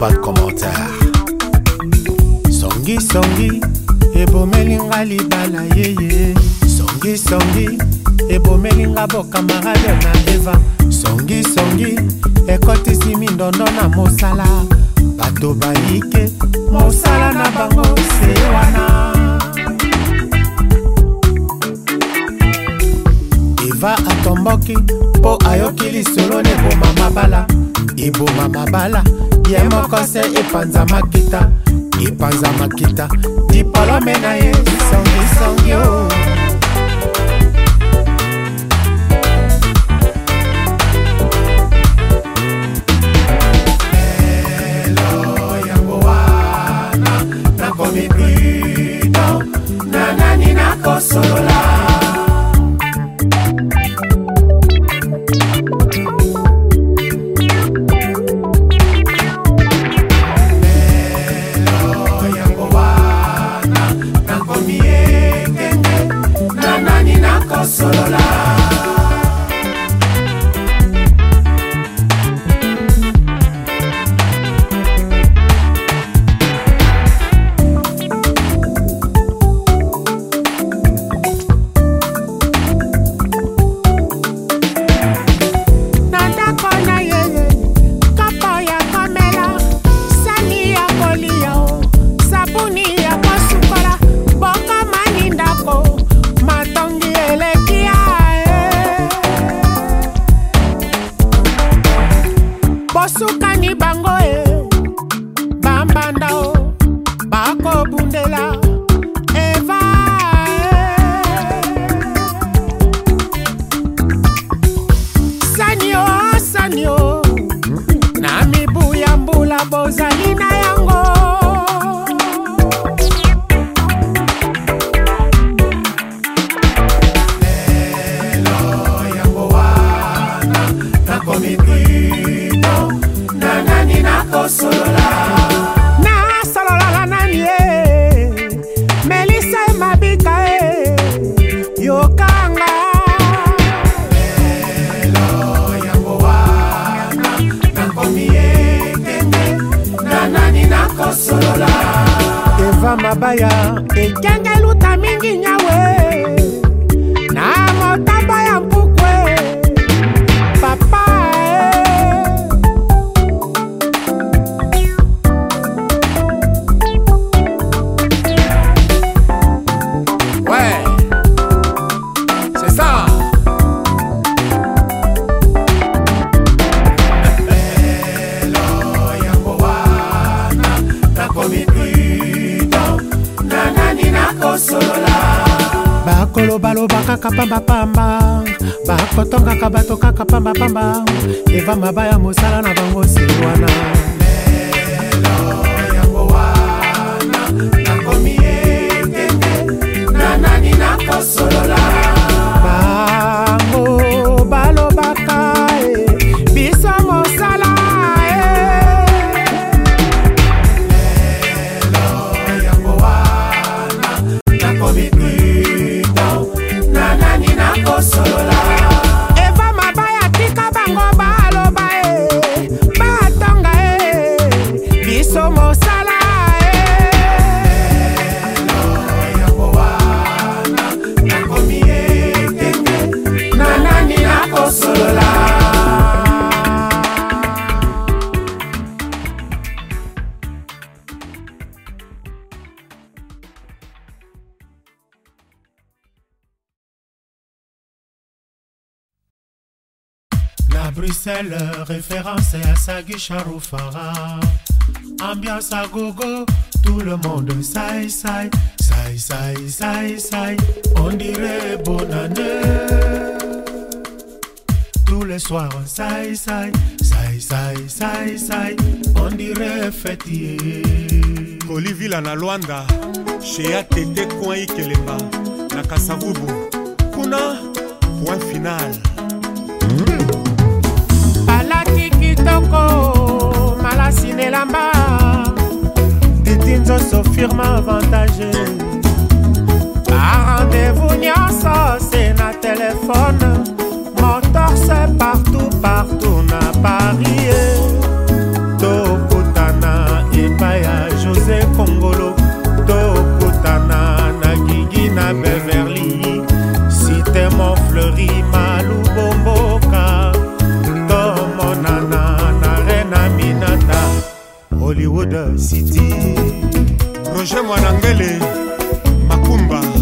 pas de commentaire songisongi ebomeli nga libala yeye songisongi ebomeli nga bokamarade na eva songisongi ekotisi mindondo na mosala bato bayike mosala na bango se wana eva atomboki mpo ayoki lisolo neboma mabala eboma mabala ye moko se epanza makita epanza makita dipalome na ye songisongio oh. kabaya ekenge luta mingi nyawe kaka pambapamba bakotongaka bato kaka pambapamba eva mabaya mosala na bango si wana solola Bruxelles, référence à Sagi Charoufara. Ambiance à gogo, tout le monde saï saï, saï saï saï On dirait bonne année. Tous les soirs, saï saï, saï saï saï saï. On dirait fêtier. Olivier na Luanda, chez Tete coin Ikeleba, Nakasavubu. Kuna, point final. moko malasi na elamba titi nzoso firme avantage barendez-vous nyonso se na telefone motorse partout partout na paris hollywood city roger mwanangele makumba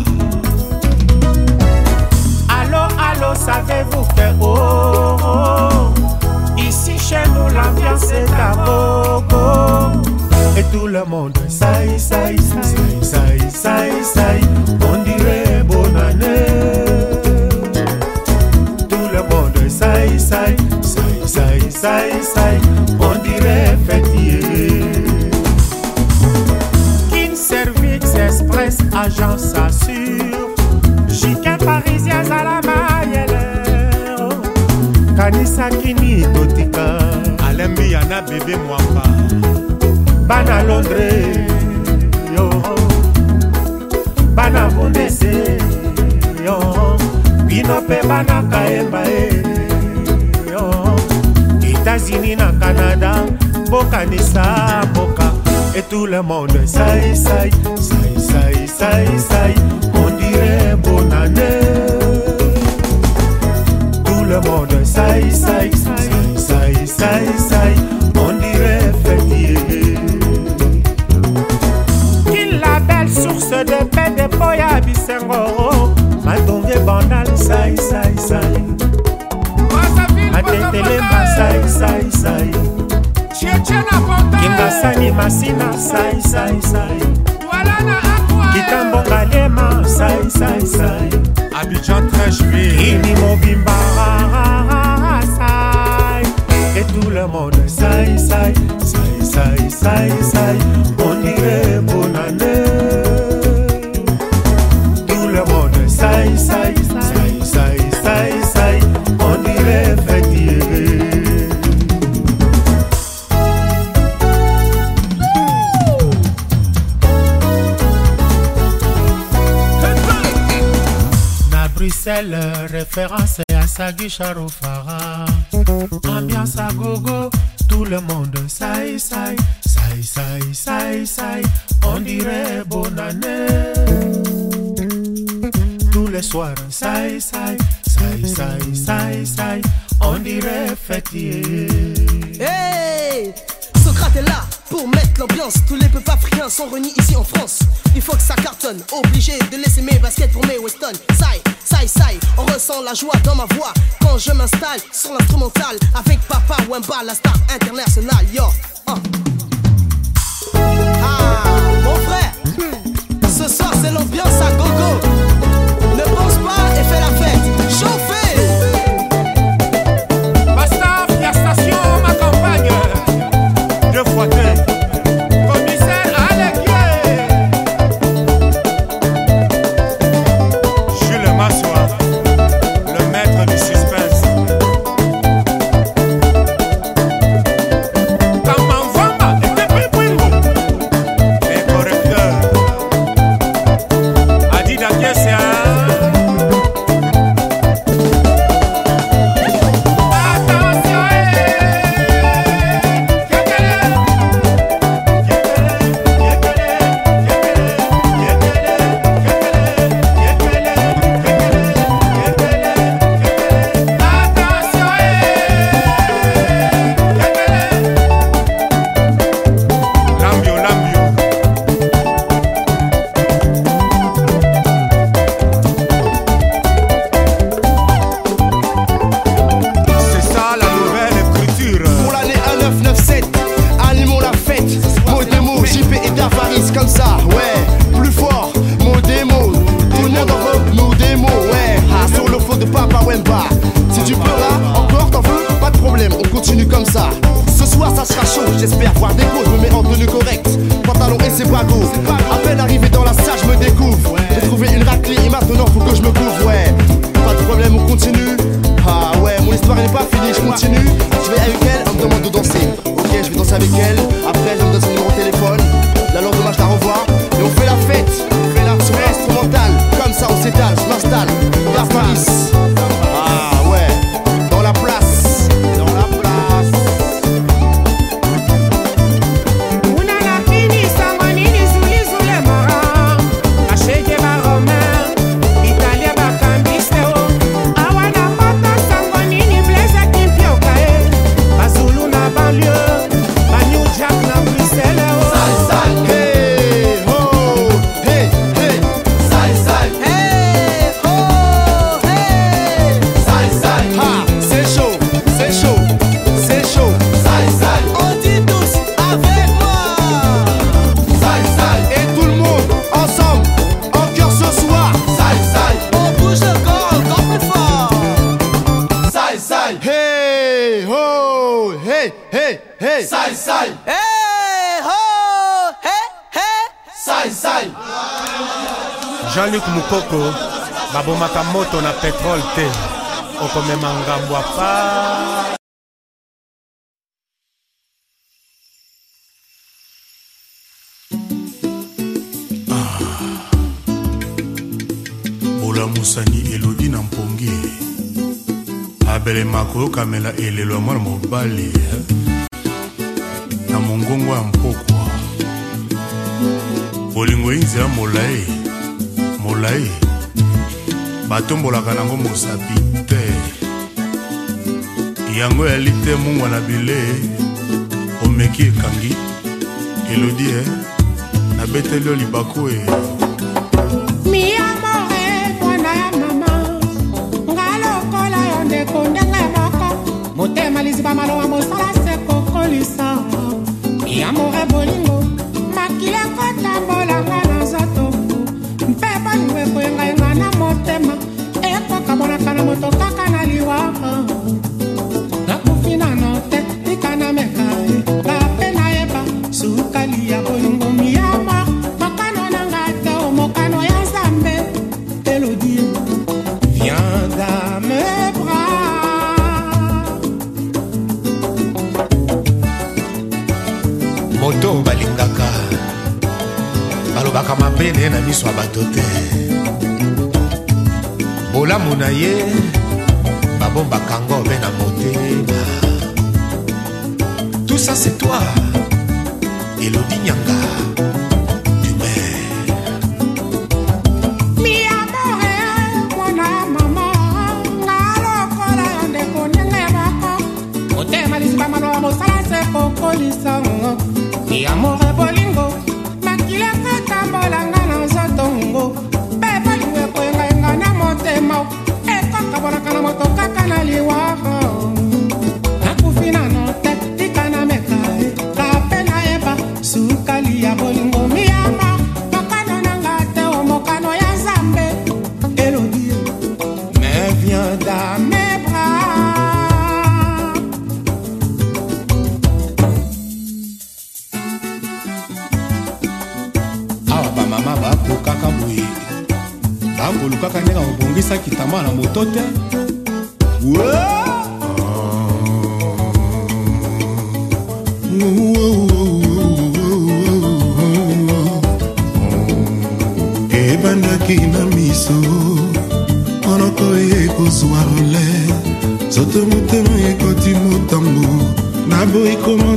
kingasani masina saisaisai kitambonga lema saisaisai abidjan treshvini mobimba sai et tout le monde saisai saisaisai onire bonane tout le monde saisai référence à sa Charoufara. Ambiance à gogo, tout le monde saï saï, saï saï on dirait bonne année. Tous les soirs, saï saï, saï saï on dirait fêtier. Hey! Socrate est là! pour mettre l'ambiance. Tous les peuples africains sont réunis ici en France. Il faut que ça cartonne, obligé de laisser mes baskets pour mes Weston. Side, Sai sai, on ressent la joie dans ma voix Quand je m'installe sur l'instrumental Avec Papa Wemba, la star internationale Yo, Ah, ah mon frère Ce soir c'est l'ambiance à gogo pas À peine arrivé dans la salle, je me découvre. J'ai trouvé une raclée et maintenant faut que je me couvre, ouais. Pas de problème, on continue. Ah ouais, mon histoire elle n'est pas finie, je continue. Je vais avec elle, on me demande de danser. Ok, je vais danser avec elle. Après, elle me donne son numéro de téléphone. La lendemain, je la revois. Et on fait la fête. On fait la soirée instrumentale. Comme ça, on s'étale. bato mokoko babomaka moto na petrole te okomema ngambo apa ah. olamusani elodi na mpongi abelema koyokamela elelo ya mwana mobali eh? na mongongo ya mpokwa bolingo ye nzela molai tombola e batombolaka nango mosapi te yango yali te mungwa na bile omeki ekangi elodi e eh? nabeteli eh? yo libaku e motema liziba malowa mosala se kokolisa yamore boli na moto kaka na liwa nakufi nano te tika na meka bape nayeba sukali ya bolingo miyama mokano nanga te o mokano ya nzambe elodi viens dans mes bras moto balingaka balobaka mabele na miso ya bato te bolamu na ye babombaka ngo mpe na motema tout ça c'est toi elodi nyanga motema lisibamano ya mosala se kokolisa ngo ya mora moto kaka na liwa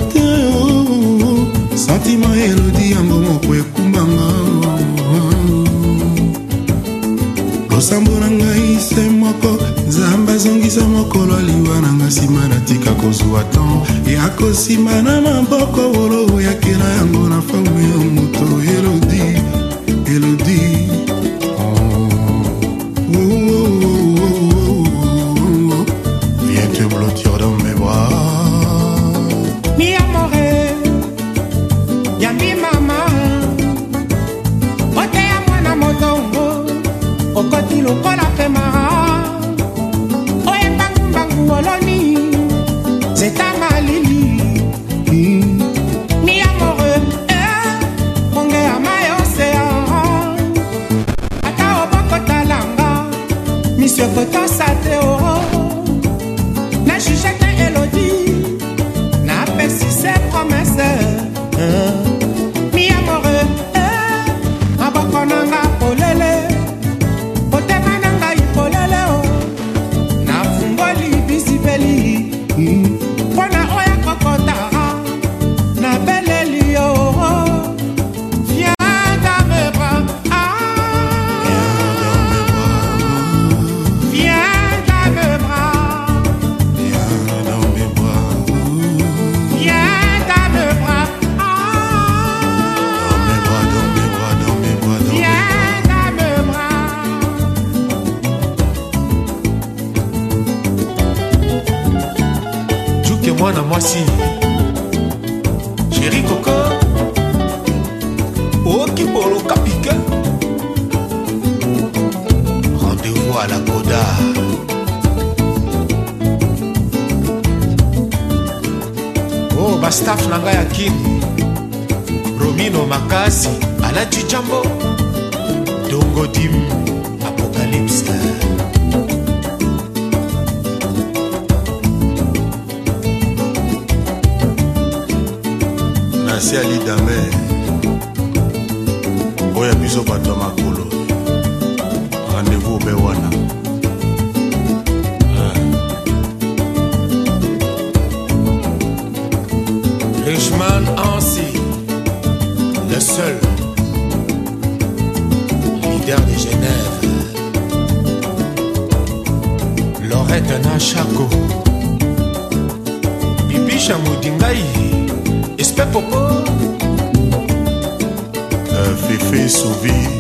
te oh. santima elodi yango moko ekumbanga losambo na ngai se moko nzambe azongisa mokolo aliwa na nga nsima natika kozwa tan ya kosima na maboko wolo oyakela yango na fome oh. pasi sheri koko okipolo kapike rendez-vous à la koda o oh, bastaf na ngai ya kini romino makasi alati jambo dongodim apocalypse merci alidame oyo rendez-vous ah. richman ansi le seul leader de genève lorette nachako Bibi sorriso vi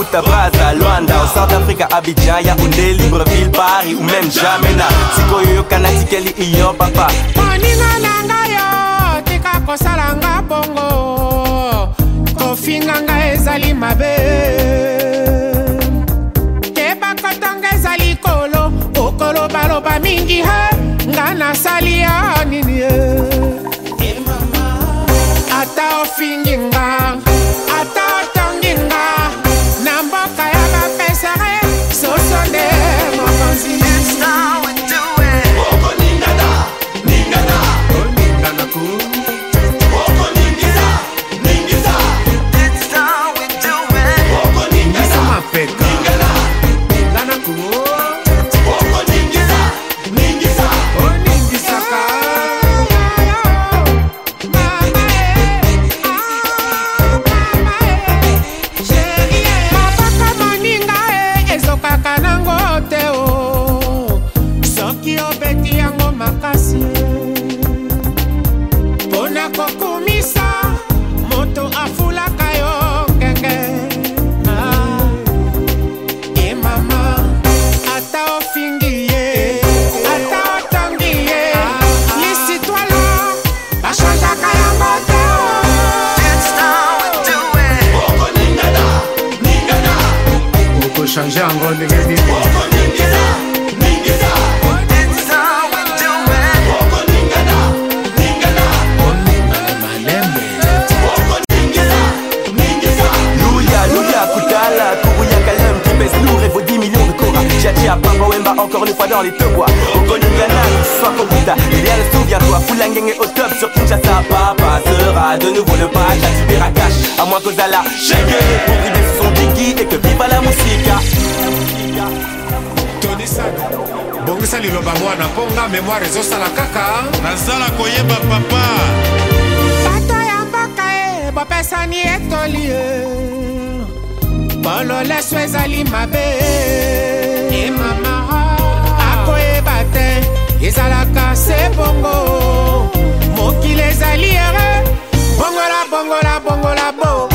Ceuta, Brasa, Luanda Au South Africa, Abidjan, Yaoundé, Libreville, Paris Ou même Jamena sikoyo yokanaki keli iyo papa moninga na ngai yo tika kosala nga bongo kofinga ngai ezali mabe keba kotanga ezali kolo okolobaloba mingi he nga nasali ya nini ye ata ofingi nga kozala chérie pour des son digi et que viva la musika tonisa bongisa liloba mwana mpo nga memoire ezosala kaka nazala koyeba papa bato ya mboka e bopesani etoli e bololeso ezali mabe e mama ah. akoyeba te ezalaka se bongo mokili ezali ere bongola bongola bongola bo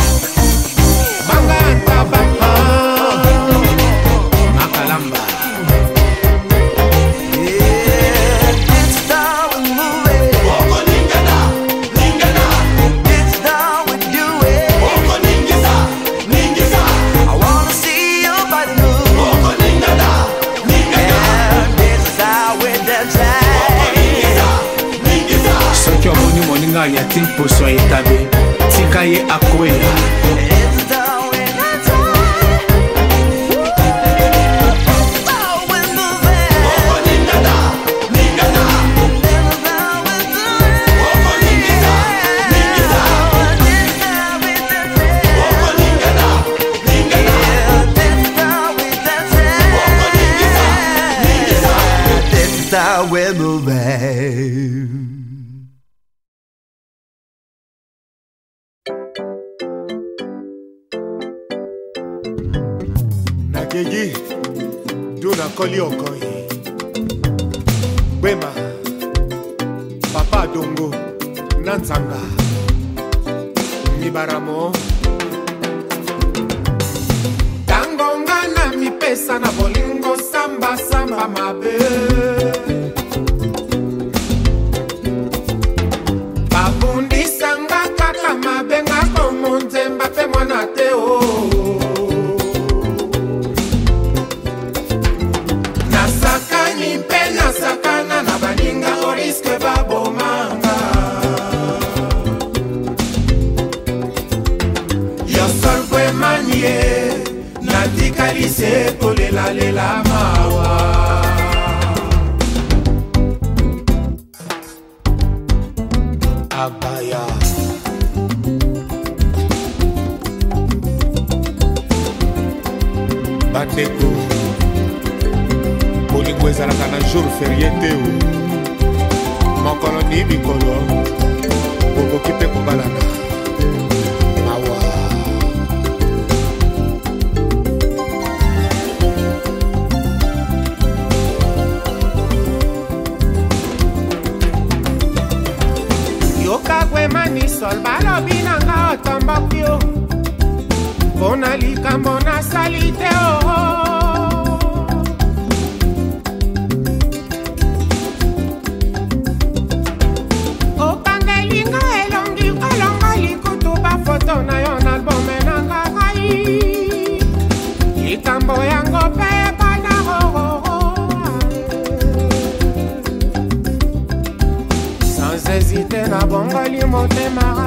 both in my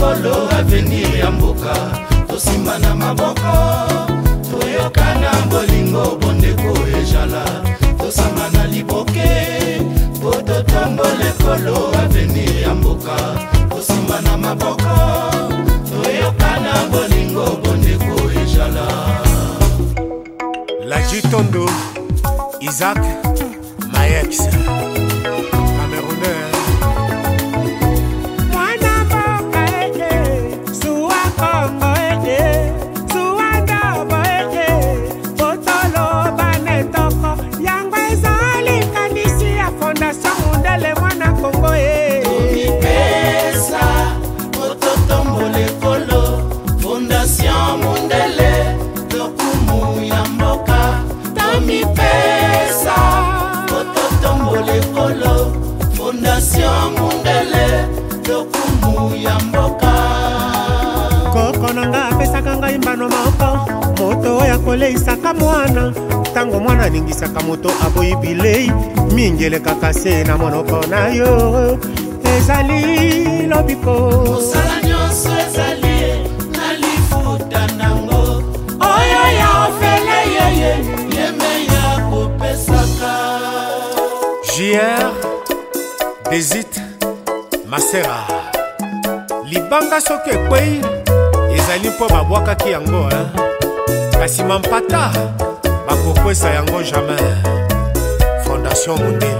ekolo avenir ya mboka tosimba na maboko toyoka na bolingo bondeko ezala tosanga na liboke po totombola ekolo avenir ya mboka tosimba na maboko toyoka na bolingo bondeko ezala lajitondo isaac mayex ateisaka mwana ntango mwana aningisaka moto aboyi bilei mingi elekaka se na monoko na yo ezali lobiko mosala nyonso ezali na lifuta nango oyo ya ofele yeye yeme ya kopesaka jr desit masera libanga soki ekwei ezali mpo babwakaki yango eh? kasi mampata bakokwesa yango jamai fondation mondeli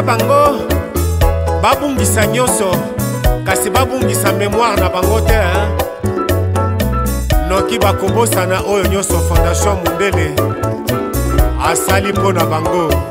ata bango babungisa nyonso kasi babungisa memoire na bango te noki bakobosana oyo nyonso fondation mondele asali mpo na bango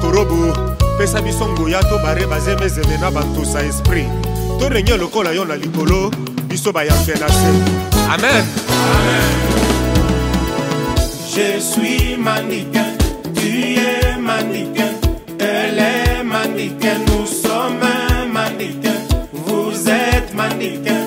korobo pesa biso ngoya to bare bazemezeme na bantosa esprit torenge lokola yo na likolo biso bayanfe na se amen, amen. Je suis mannequin, tu es mannequin, elle est mannequin, nous sommes mannequins, vous êtes mannequins.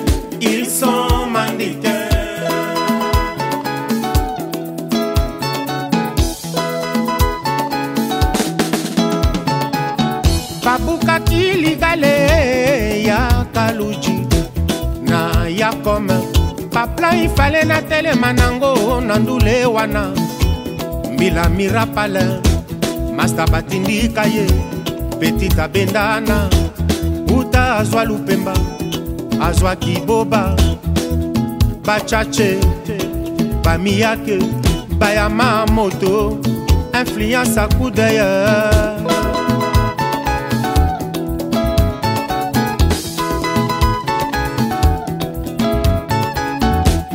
baplan ifale natelema nango na ndule wana mbila mirapale masta batindika ye petit abendana uta azwa lupemba azwaki boba bachache bamiyake bayama moto influence akudeye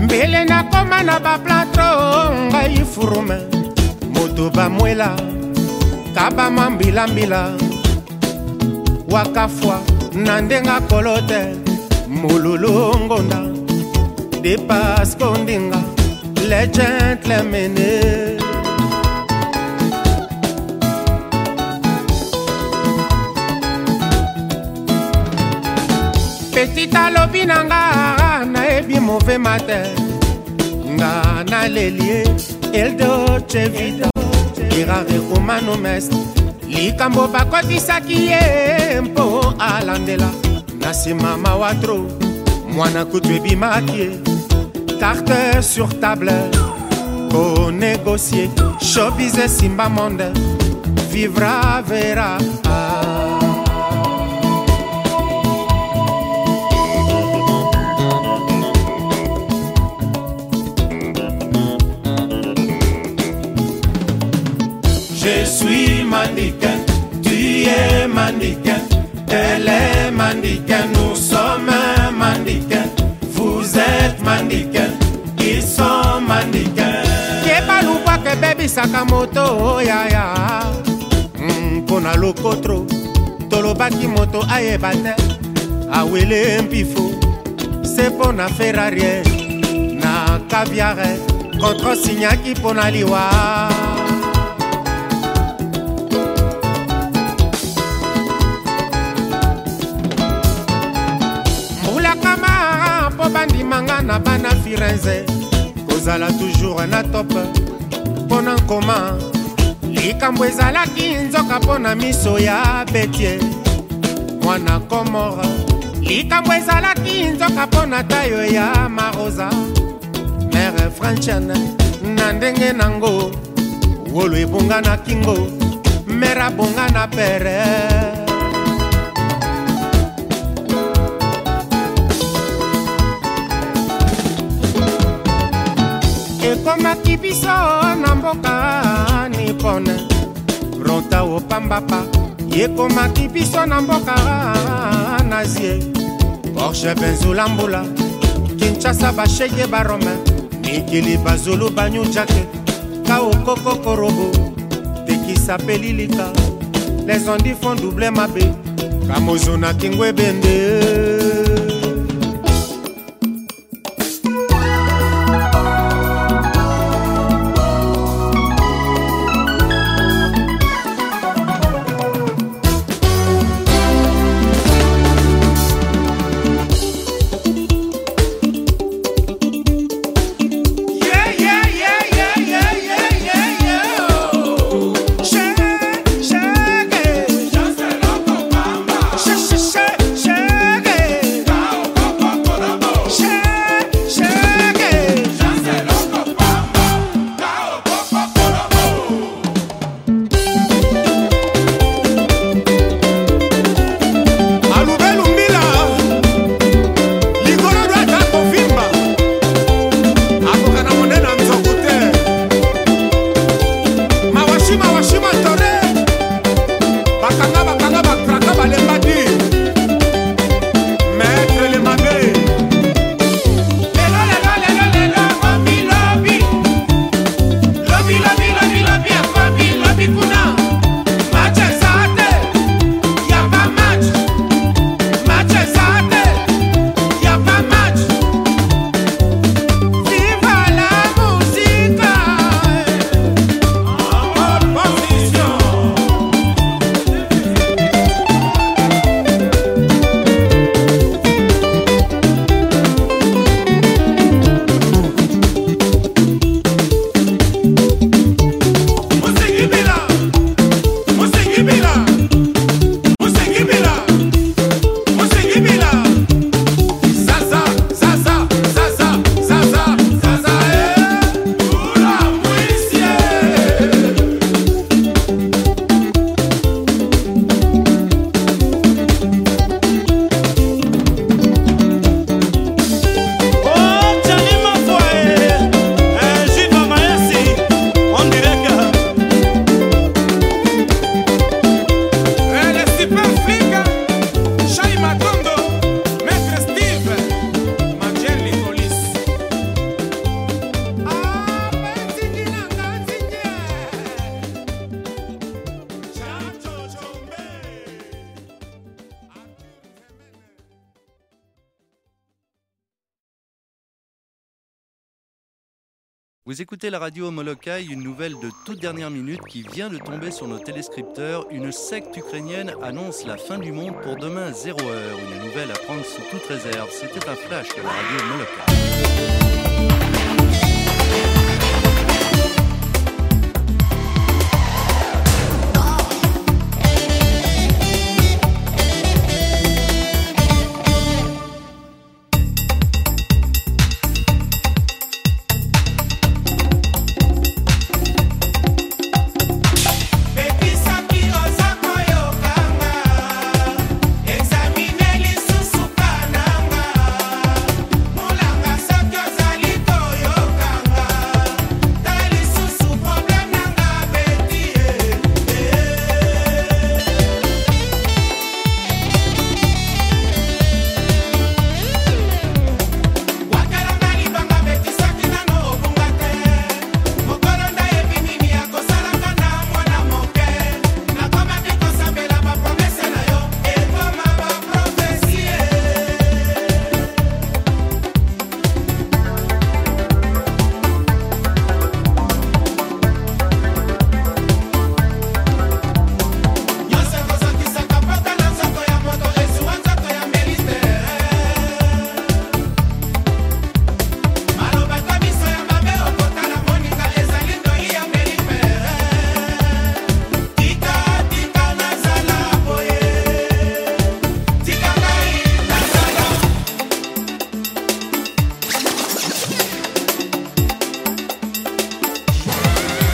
mbele nakoma na baplatro ngai furume moto bamwela kabama mbilambila wakafwa na ndenga kolo te molulu ngonda depas kondinga le gentlemene petit alobi na nga na oyebi mauvais matin nga naleli ye eldo chevita kirare romano mest likambo bakotisaki ye mpo alandela na nsima mawatro mwana kutu ebimaki ye carte sur table konegocie shobise simba monde vivra vera ah. Je suis mannequin, tu es mannequin, elle est mannequin, nous sommes mannequin, vous êtes mannequin, ils sont mannequin. Kebaluba kebebi sakamoto yaya, oh, hmm, mpona lokotro tolobaki moto ayeba te awele mpifo se mpo na ferrarie na kaviare kontrosinyaki mpo na liwa na bana firenze kozala toujours na top mpo na nkoma likambo ezalaki nzoka mpo na miso ya betie mwana komora likambo ezalaki nzoka mpo na tayo ya marosa mere franciane na ndenge nango wolo ebonga na kingo mere abonga na pere bakoki biso na mboka nipone rota opambapa yekomaki biso na mboka nazie porshe benzula mbula kinshasa bashege barome mikili bazulu banyunjake kaokoko korobo tekisa mpe lilika lezondi fon duble mabe kamozonaki ngwebende la radio Molokai, une nouvelle de toute dernière minute qui vient de tomber sur nos téléscripteurs. Une secte ukrainienne annonce la fin du monde pour demain 0 h Une nouvelle à prendre sous toute réserve. C'était un flash de la radio Molokai.